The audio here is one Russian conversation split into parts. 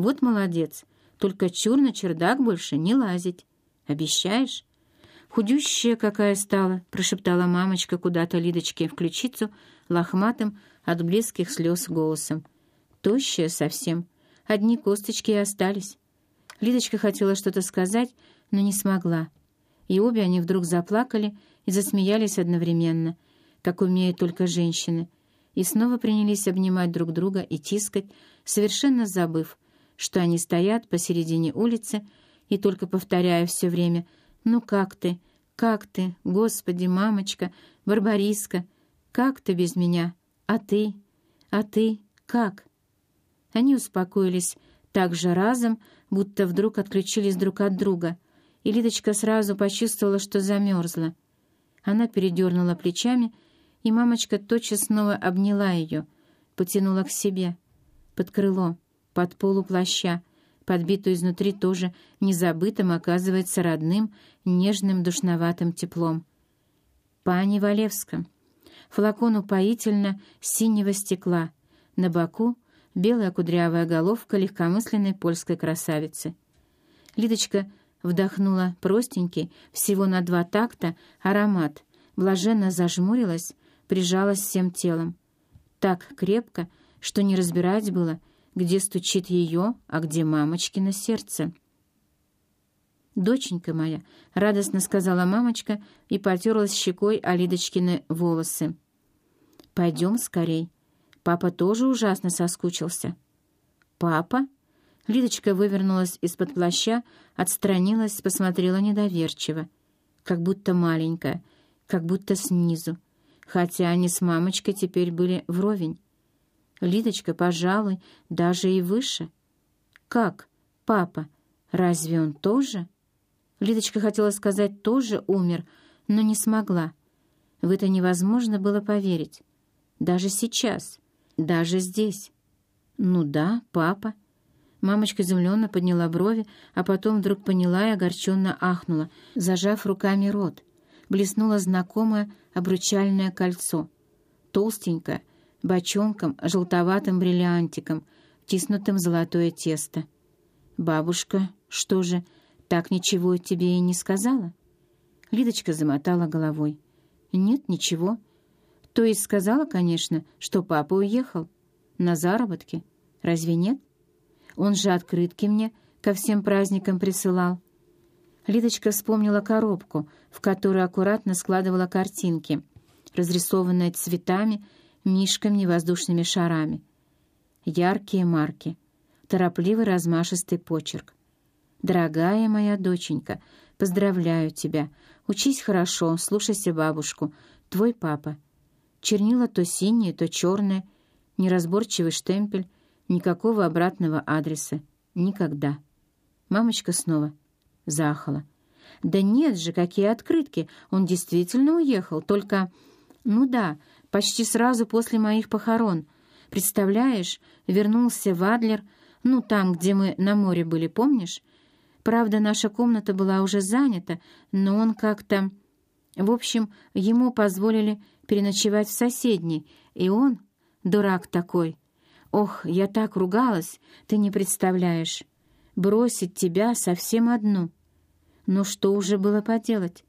Вот молодец. Только чур на чердак больше не лазить. Обещаешь?» «Худющая какая стала», — прошептала мамочка куда-то Лидочке в ключицу, лохматым от близких слез голосом. «Тощая совсем. Одни косточки и остались». Лидочка хотела что-то сказать, но не смогла. И обе они вдруг заплакали и засмеялись одновременно, как умеют только женщины, и снова принялись обнимать друг друга и тискать, совершенно забыв, что они стоят посередине улицы и только повторяя все время «Ну как ты? Как ты? Господи, мамочка, Барбариска, как ты без меня? А ты? А ты? Как?» Они успокоились так же разом, будто вдруг отключились друг от друга, и Лидочка сразу почувствовала, что замерзла. Она передернула плечами, и мамочка тотчас снова обняла ее, потянула к себе, под крыло, под полу плаща, подбитую изнутри тоже незабытым, оказывается, родным, нежным, душноватым теплом. «Пани Валевска». Флакон упоительно синего стекла. На боку белая кудрявая головка легкомысленной польской красавицы. Лидочка вдохнула простенький, всего на два такта, аромат, блаженно зажмурилась, прижалась всем телом. Так крепко, что не разбирать было, где стучит ее, а где мамочкино сердце. «Доченька моя», — радостно сказала мамочка и потерлась щекой о Лидочкины волосы. «Пойдем скорей. Папа тоже ужасно соскучился». «Папа?» Лидочка вывернулась из-под плаща, отстранилась, посмотрела недоверчиво, как будто маленькая, как будто снизу, хотя они с мамочкой теперь были вровень. Лидочка, пожалуй, даже и выше. «Как? Папа? Разве он тоже?» Лидочка хотела сказать «тоже умер», но не смогла. В это невозможно было поверить. Даже сейчас, даже здесь. «Ну да, папа». Мамочка изумленно подняла брови, а потом вдруг поняла и огорченно ахнула, зажав руками рот. Блеснуло знакомое обручальное кольцо. Толстенькое, бочонком, желтоватым бриллиантиком, тиснутым золотое тесто. «Бабушка, что же, так ничего тебе и не сказала?» Лидочка замотала головой. «Нет, ничего. То есть сказала, конечно, что папа уехал. На заработки. Разве нет? Он же открытки мне ко всем праздникам присылал». Лидочка вспомнила коробку, в которую аккуратно складывала картинки, разрисованные цветами, мишками и воздушными шарами. Яркие марки, торопливый размашистый почерк. «Дорогая моя доченька, поздравляю тебя. Учись хорошо, слушайся бабушку. Твой папа». Чернила то синие, то черные, неразборчивый штемпель, никакого обратного адреса. Никогда. Мамочка снова заахала. «Да нет же, какие открытки! Он действительно уехал, только... Ну да, почти сразу после моих похорон. Представляешь, вернулся в Адлер, ну там, где мы на море были, помнишь? Правда, наша комната была уже занята, но он как-то... В общем, ему позволили переночевать в соседней, и он, дурак такой... Ох, я так ругалась, ты не представляешь. Бросить тебя совсем одну. Но что уже было поделать?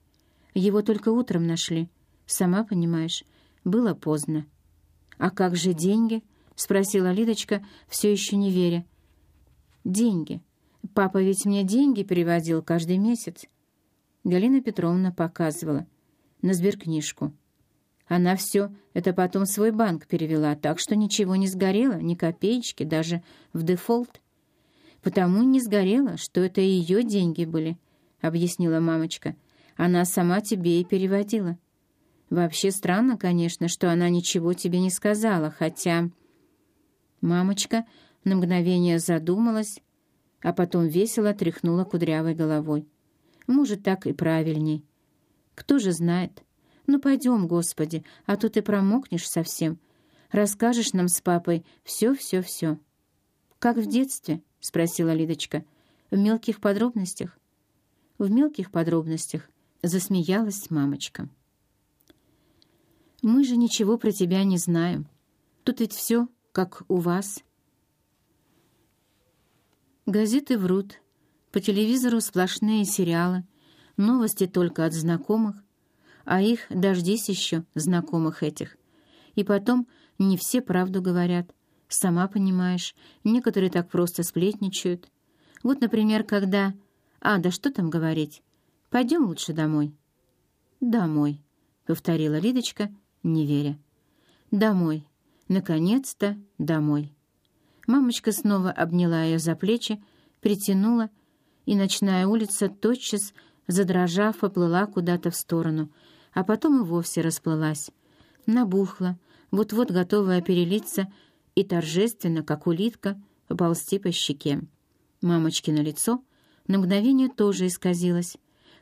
Его только утром нашли. Сама понимаешь, было поздно. «А как же деньги?» — спросила Лидочка, все еще не веря. «Деньги. Папа ведь мне деньги переводил каждый месяц». Галина Петровна показывала. На сберкнижку. Она все это потом свой банк перевела, так что ничего не сгорело, ни копеечки, даже в дефолт. «Потому не сгорело, что это ее деньги были», — объяснила мамочка. «Она сама тебе и переводила». Вообще странно, конечно, что она ничего тебе не сказала, хотя... Мамочка на мгновение задумалась, а потом весело тряхнула кудрявой головой. Может, так и правильней. Кто же знает. Ну, пойдем, Господи, а то ты промокнешь совсем. Расскажешь нам с папой все-все-все. «Как в детстве?» — спросила Лидочка. «В мелких подробностях?» «В мелких подробностях», — засмеялась мамочка. Мы же ничего про тебя не знаем. Тут ведь все, как у вас». Газеты врут, по телевизору сплошные сериалы, новости только от знакомых, а их дождись еще, знакомых этих. И потом не все правду говорят. Сама понимаешь, некоторые так просто сплетничают. Вот, например, когда... А, да что там говорить? Пойдем лучше домой. «Домой», — повторила Лидочка, не веря. «Домой. Наконец-то домой». Мамочка снова обняла ее за плечи, притянула, и ночная улица тотчас, задрожав, поплыла куда-то в сторону, а потом и вовсе расплылась. Набухла, вот-вот готовая перелиться и торжественно, как улитка, поползти по щеке. Мамочкино лицо на мгновение тоже исказилось,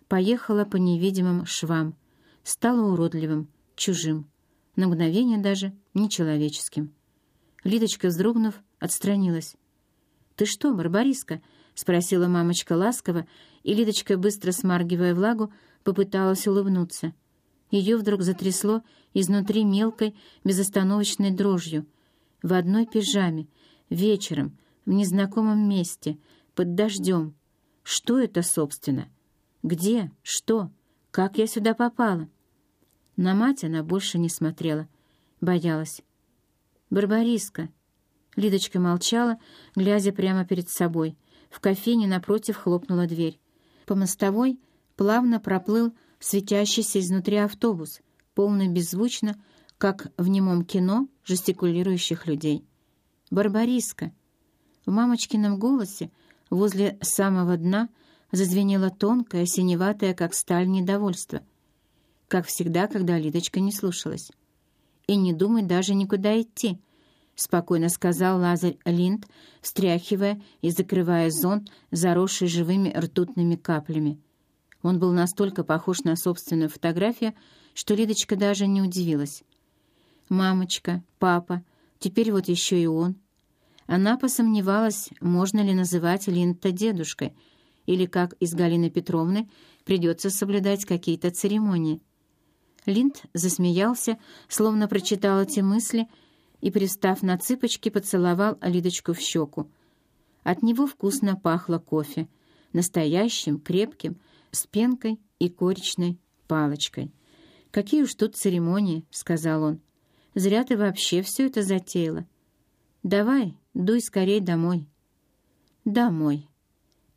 поехало по невидимым швам, стало уродливым, чужим, на мгновение даже нечеловеческим. Лидочка, вздрогнув, отстранилась. «Ты что, Барбариска?» — спросила мамочка ласково, и Лидочка, быстро смаргивая влагу, попыталась улыбнуться. Ее вдруг затрясло изнутри мелкой, безостановочной дрожью. В одной пижаме, вечером, в незнакомом месте, под дождем. Что это, собственно? Где? Что? Как я сюда попала?» На мать она больше не смотрела, боялась. «Барбариска!» Лидочка молчала, глядя прямо перед собой. В кофейне напротив хлопнула дверь. По мостовой плавно проплыл светящийся изнутри автобус, полный беззвучно, как в немом кино жестикулирующих людей. «Барбариска!» В мамочкином голосе возле самого дна зазвенело тонкое, синеватое, как сталь, недовольство. Как всегда, когда Лидочка не слушалась. «И не думай даже никуда идти», — спокойно сказал Лазарь Линд, встряхивая и закрывая зонт, заросший живыми ртутными каплями. Он был настолько похож на собственную фотографию, что Лидочка даже не удивилась. «Мамочка, папа, теперь вот еще и он». Она посомневалась, можно ли называть Линта дедушкой, или, как из Галины Петровны, придется соблюдать какие-то церемонии. Линд засмеялся, словно прочитал эти мысли — и, пристав на цыпочки, поцеловал Лидочку в щеку. От него вкусно пахло кофе, настоящим, крепким, с пенкой и коричной палочкой. «Какие уж тут церемонии», — сказал он. «Зря ты вообще все это затеяла. Давай, дуй скорей домой». «Домой».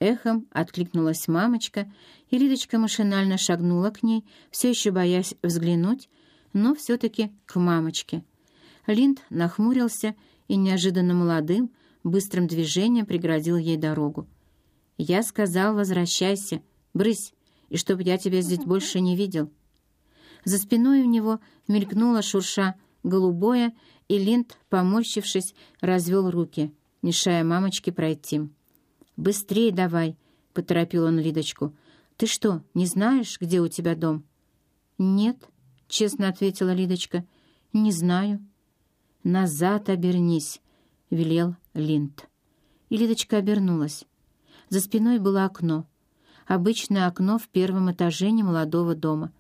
Эхом откликнулась мамочка, и Лидочка машинально шагнула к ней, все еще боясь взглянуть, но все-таки к мамочке — Линд нахмурился и неожиданно молодым, быстрым движением преградил ей дорогу. «Я сказал, возвращайся, брысь, и чтоб я тебя здесь больше не видел». За спиной у него мелькнула шурша голубое, и Линд, поморщившись, развел руки, мешая мамочке пройти. «Быстрее давай!» — поторопил он Лидочку. «Ты что, не знаешь, где у тебя дом?» «Нет», — честно ответила Лидочка. «Не знаю». «Назад обернись», — велел Линд. И Лидочка обернулась. За спиной было окно. Обычное окно в первом этаже немолодого дома.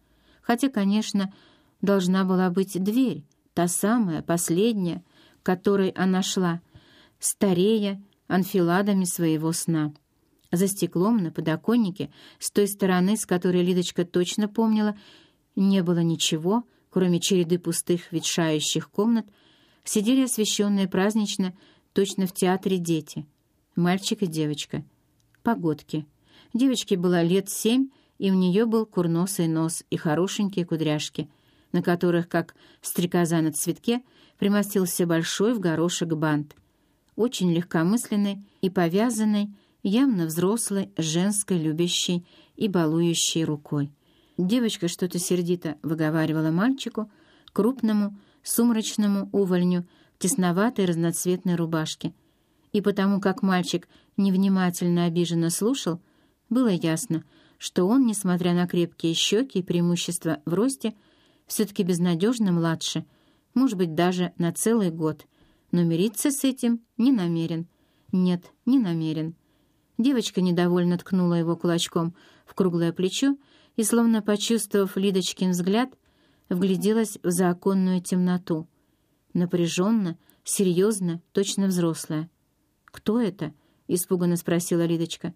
Хотя, конечно, должна была быть дверь, та самая, последняя, которой она шла, старея анфиладами своего сна. За стеклом на подоконнике, с той стороны, с которой Лидочка точно помнила, не было ничего, кроме череды пустых ветшающих комнат, сидели освещенные празднично, точно в театре дети. Мальчик и девочка. Погодки. Девочке было лет семь, и у нее был курносый нос и хорошенькие кудряшки, на которых, как стрекоза на цветке, примостился большой в горошек бант. Очень легкомысленный и повязанный, явно взрослой, женской, любящей и балующей рукой. Девочка что-то сердито выговаривала мальчику, крупному, сумрачному увольню в тесноватой разноцветной рубашке. И потому как мальчик невнимательно обиженно слушал, было ясно, что он, несмотря на крепкие щеки и преимущества в росте, все-таки безнадежно младше, может быть, даже на целый год, но мириться с этим не намерен. Нет, не намерен. Девочка недовольно ткнула его кулачком в круглое плечо и, словно почувствовав Лидочкин взгляд, вгляделась в законную темноту. Напряженно, серьезно, точно взрослая. «Кто это?» — испуганно спросила Лидочка.